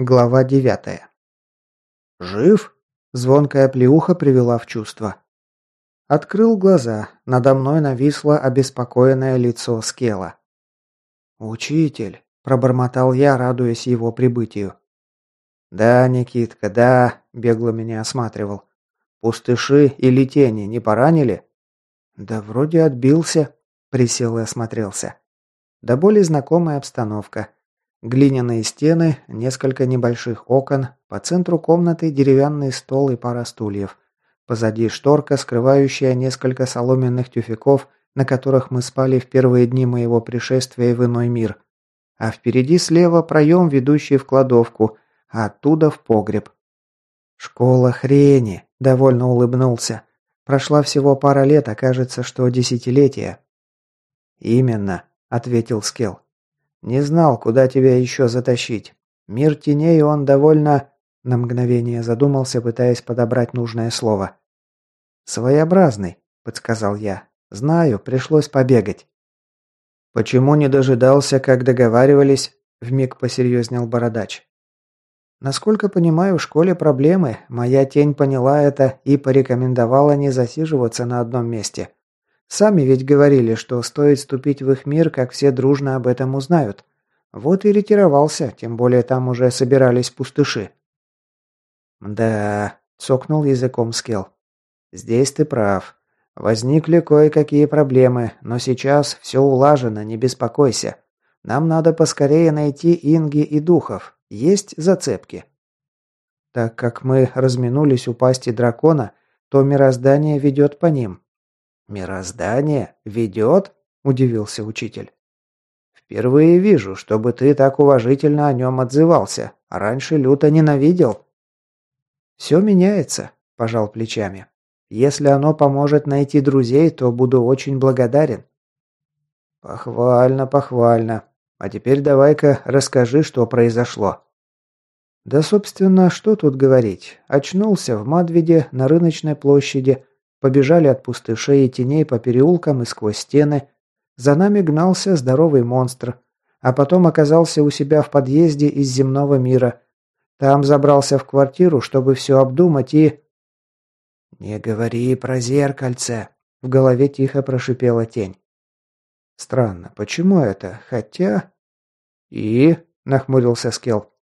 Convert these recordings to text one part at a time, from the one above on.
Глава девятая. «Жив?» – звонкая плеуха привела в чувство. Открыл глаза. Надо мной нависло обеспокоенное лицо Скела. «Учитель», – пробормотал я, радуясь его прибытию. «Да, Никитка, да», – бегло меня осматривал. «Пустыши или тени не поранили?» «Да вроде отбился», – присел и осмотрелся. Да более знакомая обстановка. Глиняные стены, несколько небольших окон, по центру комнаты деревянный стол и пара стульев – Позади шторка, скрывающая несколько соломенных тюфяков, на которых мы спали в первые дни моего пришествия в иной мир. А впереди слева проем, ведущий в кладовку, а оттуда в погреб. «Школа хрени!» – довольно улыбнулся. «Прошла всего пара лет, а кажется, что десятилетия». «Именно», – ответил Скелл. «Не знал, куда тебя еще затащить. Мир теней, он довольно...» На мгновение задумался, пытаясь подобрать нужное слово. «Своеобразный», – подсказал я. «Знаю, пришлось побегать». «Почему не дожидался, как договаривались?» – вмиг посерьезнел Бородач. «Насколько понимаю, в школе проблемы. Моя тень поняла это и порекомендовала не засиживаться на одном месте. Сами ведь говорили, что стоит вступить в их мир, как все дружно об этом узнают. Вот и ретировался, тем более там уже собирались пустыши». «Да», – цокнул языком Скел. Здесь ты прав. Возникли кое-какие проблемы, но сейчас все улажено, не беспокойся. Нам надо поскорее найти Инги и Духов. Есть зацепки. Так как мы разминулись у пасти дракона, то мироздание ведет по ним. «Мироздание? Ведет?» – удивился учитель. «Впервые вижу, чтобы ты так уважительно о нем отзывался. Раньше люто ненавидел». «Все меняется», – пожал плечами. Если оно поможет найти друзей, то буду очень благодарен». «Похвально, похвально. А теперь давай-ка расскажи, что произошло». «Да, собственно, что тут говорить. Очнулся в Мадвиде на рыночной площади, побежали от пустышей и теней по переулкам и сквозь стены. За нами гнался здоровый монстр, а потом оказался у себя в подъезде из земного мира. Там забрался в квартиру, чтобы все обдумать и...» «Не говори про зеркальце!» — в голове тихо прошипела тень. «Странно, почему это? Хотя...» «И...» — нахмурился Скел.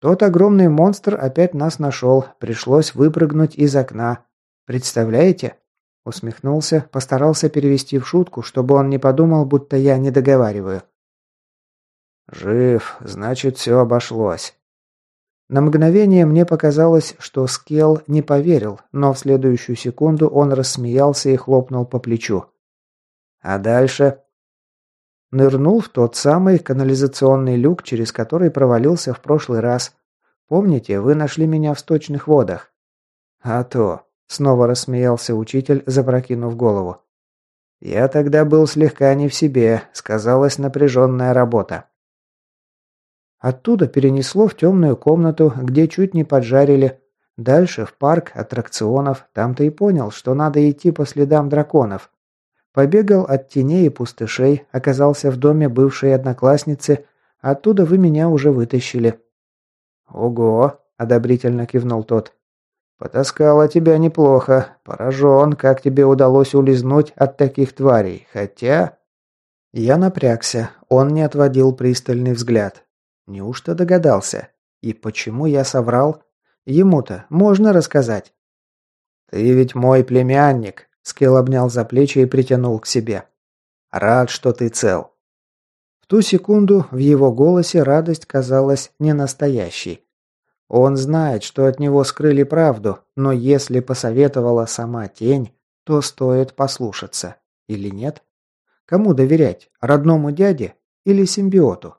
«Тот огромный монстр опять нас нашел. Пришлось выпрыгнуть из окна. Представляете?» Усмехнулся, постарался перевести в шутку, чтобы он не подумал, будто я не договариваю. «Жив, значит, все обошлось. На мгновение мне показалось, что Скел не поверил, но в следующую секунду он рассмеялся и хлопнул по плечу. А дальше... Нырнул в тот самый канализационный люк, через который провалился в прошлый раз. Помните, вы нашли меня в сточных водах? А то... Снова рассмеялся учитель, запрокинув голову. Я тогда был слегка не в себе, сказалась напряженная работа. Оттуда перенесло в темную комнату, где чуть не поджарили. Дальше в парк аттракционов. Там-то и понял, что надо идти по следам драконов. Побегал от теней и пустышей, оказался в доме бывшей одноклассницы. Оттуда вы меня уже вытащили. «Ого!» – одобрительно кивнул тот. «Потаскала тебя неплохо. Поражен, как тебе удалось улизнуть от таких тварей. Хотя...» Я напрягся. Он не отводил пристальный взгляд. Неужто догадался? И почему я соврал? Ему-то можно рассказать. «Ты ведь мой племянник», — Скилл обнял за плечи и притянул к себе. «Рад, что ты цел». В ту секунду в его голосе радость казалась ненастоящей. Он знает, что от него скрыли правду, но если посоветовала сама тень, то стоит послушаться. Или нет? Кому доверять? Родному дяде или симбиоту?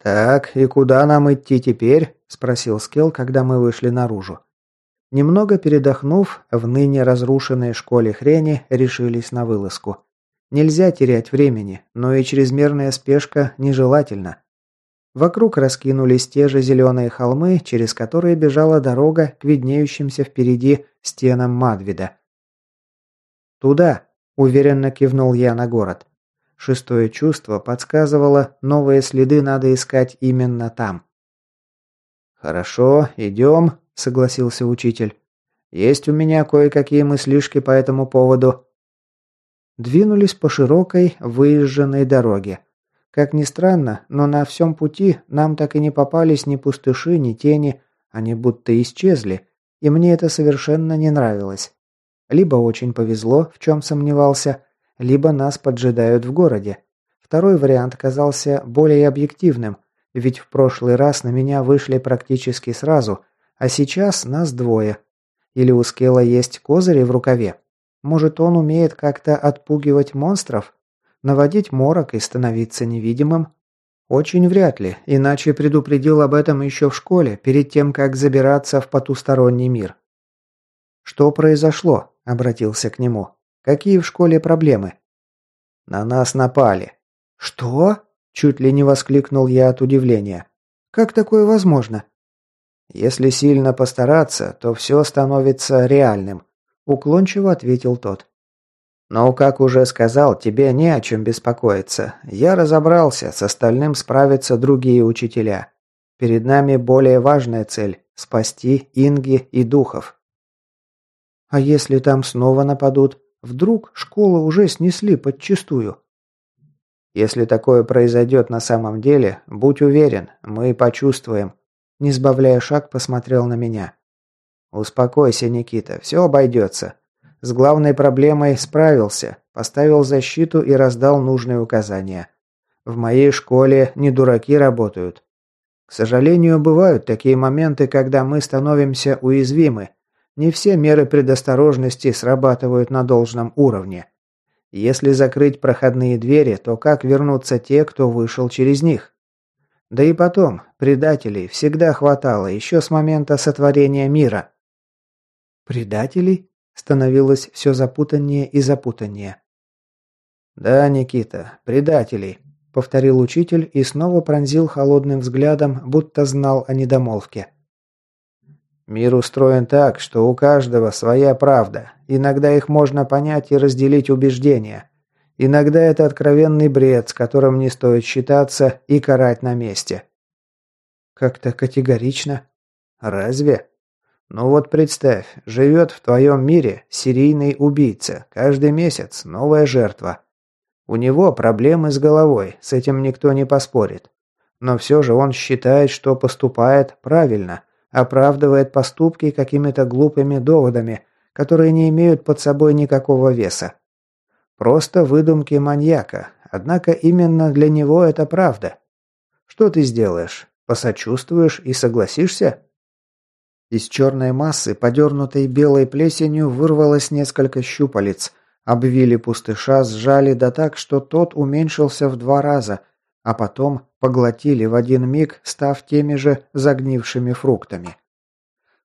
«Так, и куда нам идти теперь?» – спросил Скелл, когда мы вышли наружу. Немного передохнув, в ныне разрушенной школе хрени решились на вылазку. Нельзя терять времени, но и чрезмерная спешка нежелательна. Вокруг раскинулись те же зеленые холмы, через которые бежала дорога к виднеющимся впереди стенам Мадвида. «Туда!» – уверенно кивнул я на город. Шестое чувство подсказывало, новые следы надо искать именно там. «Хорошо, идем», — согласился учитель. «Есть у меня кое-какие мыслишки по этому поводу». Двинулись по широкой, выезженной дороге. Как ни странно, но на всем пути нам так и не попались ни пустыши, ни тени, они будто исчезли, и мне это совершенно не нравилось. Либо очень повезло, в чем сомневался, либо нас поджидают в городе. Второй вариант казался более объективным, ведь в прошлый раз на меня вышли практически сразу, а сейчас нас двое. Или у Скелла есть козыри в рукаве? Может, он умеет как-то отпугивать монстров? Наводить морок и становиться невидимым? Очень вряд ли, иначе предупредил об этом еще в школе, перед тем, как забираться в потусторонний мир. «Что произошло?» – обратился к нему. «Какие в школе проблемы?» «На нас напали». «Что?» – чуть ли не воскликнул я от удивления. «Как такое возможно?» «Если сильно постараться, то все становится реальным», – уклончиво ответил тот. «Но, как уже сказал, тебе не о чем беспокоиться. Я разобрался, с остальным справятся другие учителя. Перед нами более важная цель – спасти Инги и духов». А если там снова нападут? Вдруг школу уже снесли подчистую? Если такое произойдет на самом деле, будь уверен, мы почувствуем. Не сбавляя шаг, посмотрел на меня. Успокойся, Никита, все обойдется. С главной проблемой справился, поставил защиту и раздал нужные указания. В моей школе не дураки работают. К сожалению, бывают такие моменты, когда мы становимся уязвимы, не все меры предосторожности срабатывают на должном уровне. Если закрыть проходные двери, то как вернутся те, кто вышел через них? Да и потом, предателей всегда хватало, еще с момента сотворения мира. Предателей? Становилось все запутаннее и запутаннее. «Да, Никита, предателей», — повторил учитель и снова пронзил холодным взглядом, будто знал о недомолвке. Мир устроен так, что у каждого своя правда. Иногда их можно понять и разделить убеждения. Иногда это откровенный бред, с которым не стоит считаться и карать на месте. Как-то категорично. Разве? Ну вот представь, живет в твоем мире серийный убийца. Каждый месяц новая жертва. У него проблемы с головой, с этим никто не поспорит. Но все же он считает, что поступает правильно – оправдывает поступки какими-то глупыми доводами, которые не имеют под собой никакого веса. Просто выдумки маньяка, однако именно для него это правда. Что ты сделаешь? Посочувствуешь и согласишься? Из черной массы, подернутой белой плесенью, вырвалось несколько щупалец, обвили пустыша, сжали да так, что тот уменьшился в два раза, а потом поглотили в один миг, став теми же загнившими фруктами.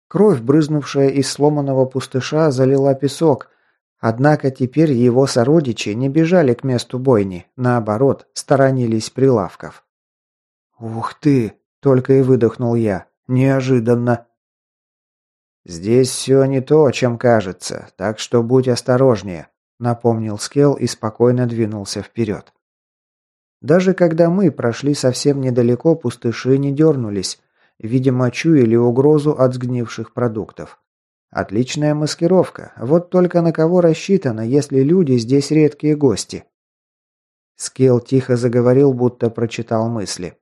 Кровь, брызнувшая из сломанного пустыша, залила песок, однако теперь его сородичи не бежали к месту бойни, наоборот, сторонились прилавков. «Ух ты!» – только и выдохнул я. «Неожиданно!» «Здесь все не то, чем кажется, так что будь осторожнее», – напомнил Скел и спокойно двинулся вперед. Даже когда мы прошли совсем недалеко, пустыши не дернулись. Видимо, чуяли угрозу от сгнивших продуктов. Отличная маскировка. Вот только на кого рассчитано, если люди здесь редкие гости. Скелл тихо заговорил, будто прочитал мысли.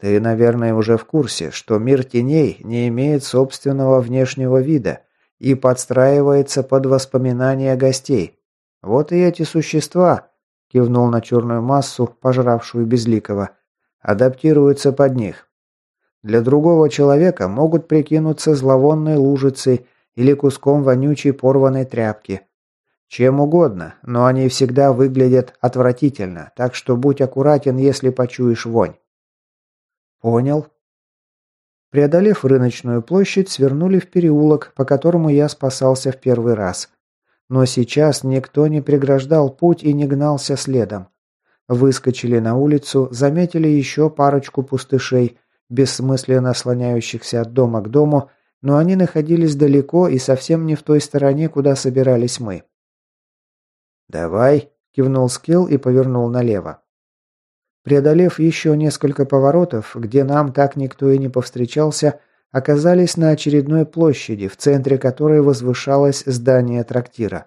Ты, наверное, уже в курсе, что мир теней не имеет собственного внешнего вида и подстраивается под воспоминания гостей. Вот и эти существа, кивнул на черную массу, пожравшую Безликого, адаптируются под них. Для другого человека могут прикинуться зловонной лужицей или куском вонючей порванной тряпки. Чем угодно, но они всегда выглядят отвратительно, так что будь аккуратен, если почуешь вонь. Понял. Преодолев рыночную площадь, свернули в переулок, по которому я спасался в первый раз. Но сейчас никто не преграждал путь и не гнался следом. Выскочили на улицу, заметили еще парочку пустышей, бессмысленно слоняющихся от дома к дому, но они находились далеко и совсем не в той стороне, куда собирались мы. «Давай», – кивнул Скилл и повернул налево. Преодолев еще несколько поворотов, где нам так никто и не повстречался, оказались на очередной площади, в центре которой возвышалось здание трактира.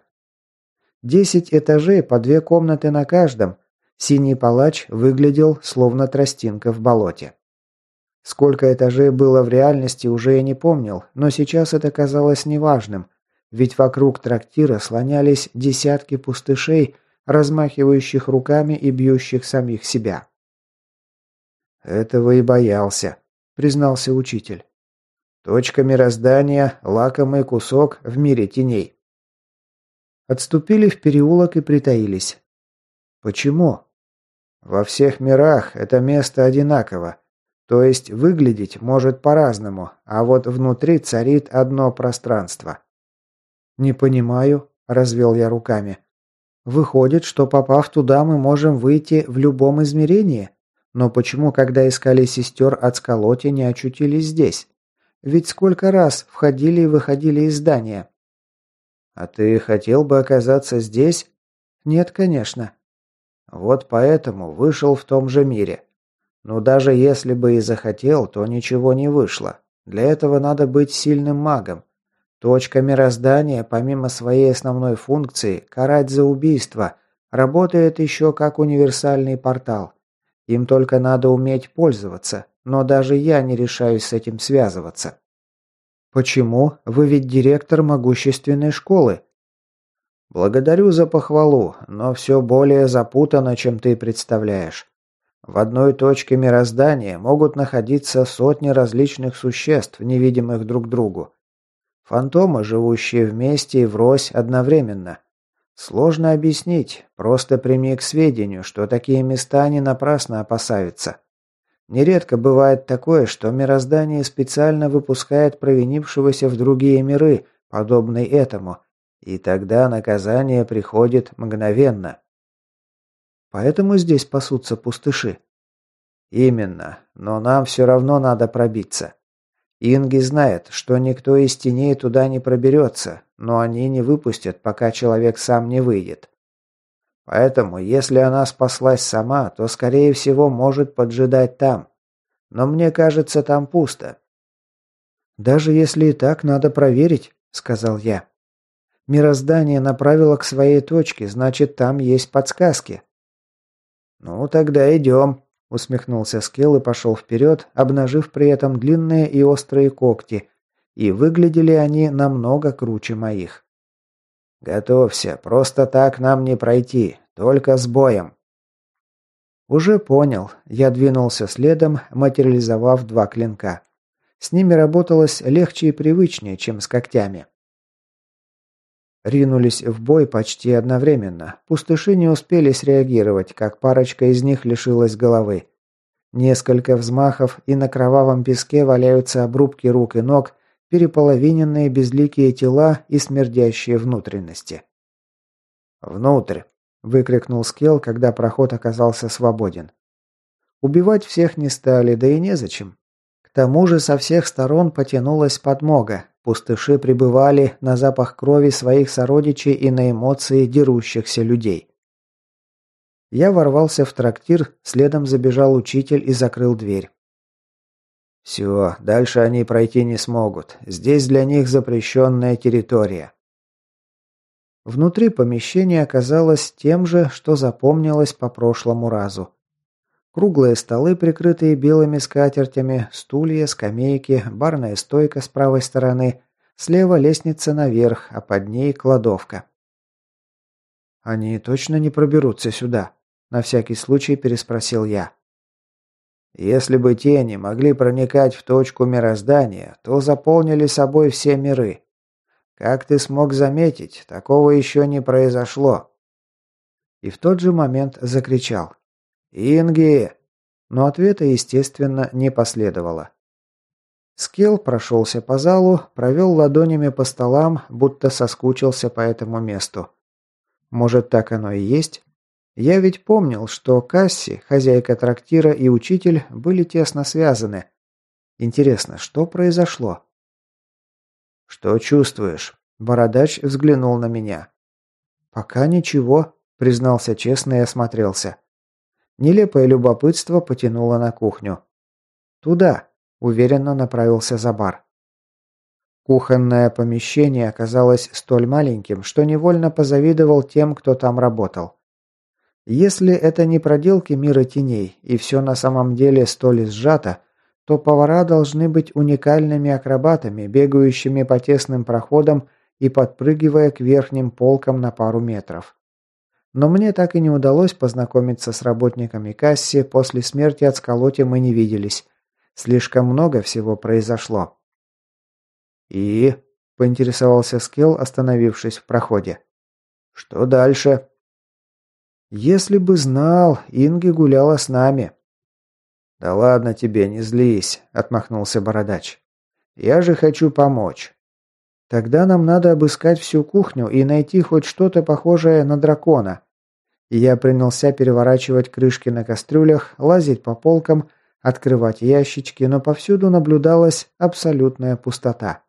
Десять этажей по две комнаты на каждом. Синий палач выглядел словно тростинка в болоте. Сколько этажей было в реальности, уже я не помнил, но сейчас это казалось неважным, ведь вокруг трактира слонялись десятки пустышей, размахивающих руками и бьющих самих себя. «Этого и боялся», — признался учитель. «Точка мироздания — лакомый кусок в мире теней». Отступили в переулок и притаились. «Почему?» «Во всех мирах это место одинаково. То есть выглядеть может по-разному, а вот внутри царит одно пространство». «Не понимаю», — развел я руками. «Выходит, что попав туда, мы можем выйти в любом измерении?» Но почему, когда искали сестер от Сколоти, не очутились здесь? Ведь сколько раз входили и выходили из здания? А ты хотел бы оказаться здесь? Нет, конечно. Вот поэтому вышел в том же мире. Но даже если бы и захотел, то ничего не вышло. Для этого надо быть сильным магом. Точка мироздания, помимо своей основной функции, карать за убийство, работает еще как универсальный портал. Им только надо уметь пользоваться, но даже я не решаюсь с этим связываться. Почему? Вы ведь директор могущественной школы. Благодарю за похвалу, но все более запутано, чем ты представляешь. В одной точке мироздания могут находиться сотни различных существ, невидимых друг другу. Фантомы, живущие вместе и врозь одновременно. Сложно объяснить, просто прими к сведению, что такие места не напрасно опасаются. Нередко бывает такое, что мироздание специально выпускает провинившегося в другие миры, подобные этому, и тогда наказание приходит мгновенно. Поэтому здесь пасутся пустыши. Именно, но нам все равно надо пробиться. Инги знает, что никто из теней туда не проберется, но они не выпустят, пока человек сам не выйдет. Поэтому, если она спаслась сама, то, скорее всего, может поджидать там. Но мне кажется, там пусто. «Даже если и так, надо проверить», — сказал я. «Мироздание направило к своей точке, значит, там есть подсказки». «Ну, тогда идем», Усмехнулся Скелл и пошел вперед, обнажив при этом длинные и острые когти, и выглядели они намного круче моих. «Готовься, просто так нам не пройти, только с боем». «Уже понял». Я двинулся следом, материализовав два клинка. С ними работалось легче и привычнее, чем с когтями. Ринулись в бой почти одновременно. Пустыши не успели среагировать, как парочка из них лишилась головы. Несколько взмахов, и на кровавом песке валяются обрубки рук и ног, переполовиненные безликие тела и смердящие внутренности. «Внутрь!» – выкрикнул Скел, когда проход оказался свободен. Убивать всех не стали, да и незачем. Тому же со всех сторон потянулась подмога, Пустыши пребывали на запах крови своих сородичей и на эмоции дерущихся людей. Я ворвался в трактир, следом забежал учитель и закрыл дверь. «Все, дальше они пройти не смогут. Здесь для них запрещенная территория». Внутри помещение оказалось тем же, что запомнилось по прошлому разу. Круглые столы, прикрытые белыми скатертями, стулья, скамейки, барная стойка с правой стороны, слева лестница наверх, а под ней кладовка. «Они точно не проберутся сюда?» – на всякий случай переспросил я. «Если бы тени могли проникать в точку мироздания, то заполнили собой все миры. Как ты смог заметить, такого еще не произошло». И в тот же момент закричал. «Инги!» Но ответа, естественно, не последовало. Скилл прошелся по залу, провел ладонями по столам, будто соскучился по этому месту. Может, так оно и есть? Я ведь помнил, что Касси, хозяйка трактира и учитель были тесно связаны. Интересно, что произошло? «Что чувствуешь?» Бородач взглянул на меня. «Пока ничего», признался честно и осмотрелся. Нелепое любопытство потянуло на кухню. «Туда», – уверенно направился за бар. Кухонное помещение оказалось столь маленьким, что невольно позавидовал тем, кто там работал. Если это не проделки мира теней, и все на самом деле столь сжато, то повара должны быть уникальными акробатами, бегающими по тесным проходам и подпрыгивая к верхним полкам на пару метров. Но мне так и не удалось познакомиться с работниками касси, после смерти от сколоти мы не виделись. Слишком много всего произошло. «И?» – поинтересовался Скилл, остановившись в проходе. «Что дальше?» «Если бы знал, Инги гуляла с нами». «Да ладно тебе, не злись», – отмахнулся Бородач. «Я же хочу помочь». «Тогда нам надо обыскать всю кухню и найти хоть что-то похожее на дракона». Я принялся переворачивать крышки на кастрюлях, лазить по полкам, открывать ящички, но повсюду наблюдалась абсолютная пустота.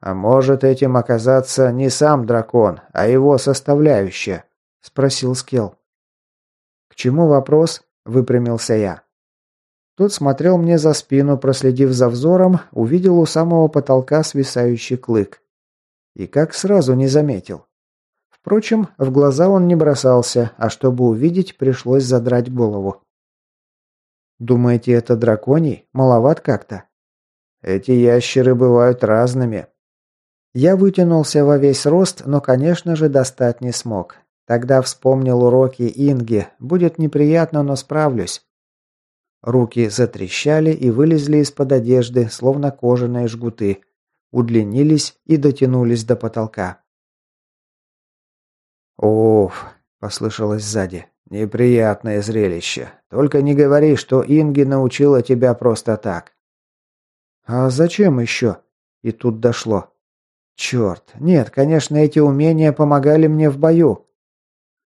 «А может этим оказаться не сам дракон, а его составляющая?» – спросил Скелл. «К чему вопрос?» – выпрямился я. Тот смотрел мне за спину, проследив за взором, увидел у самого потолка свисающий клык. И как сразу не заметил. Впрочем, в глаза он не бросался, а чтобы увидеть, пришлось задрать голову. «Думаете, это драконий? Маловат как-то?» «Эти ящеры бывают разными», я вытянулся во весь рост, но, конечно же, достать не смог. Тогда вспомнил уроки Инги. Будет неприятно, но справлюсь. Руки затрещали и вылезли из-под одежды, словно кожаные жгуты. Удлинились и дотянулись до потолка. «Уф!» – послышалось сзади. «Неприятное зрелище. Только не говори, что Инги научила тебя просто так». «А зачем еще?» И тут дошло. Черт, нет, конечно, эти умения помогали мне в бою.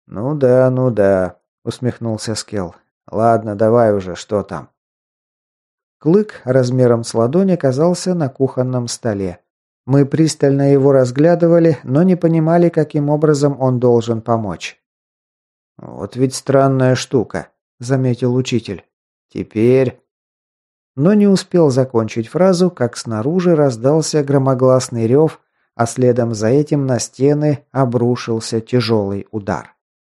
Ну да, ну да, усмехнулся Скел. Ладно, давай уже, что там? Клык размером с ладонь оказался на кухонном столе. Мы пристально его разглядывали, но не понимали, каким образом он должен помочь. «Вот ведь странная штука», — заметил учитель. «Теперь...» Но не успел закончить фразу, как снаружи раздался громогласный рев, а следом за этим на стены обрушился тяжелый удар.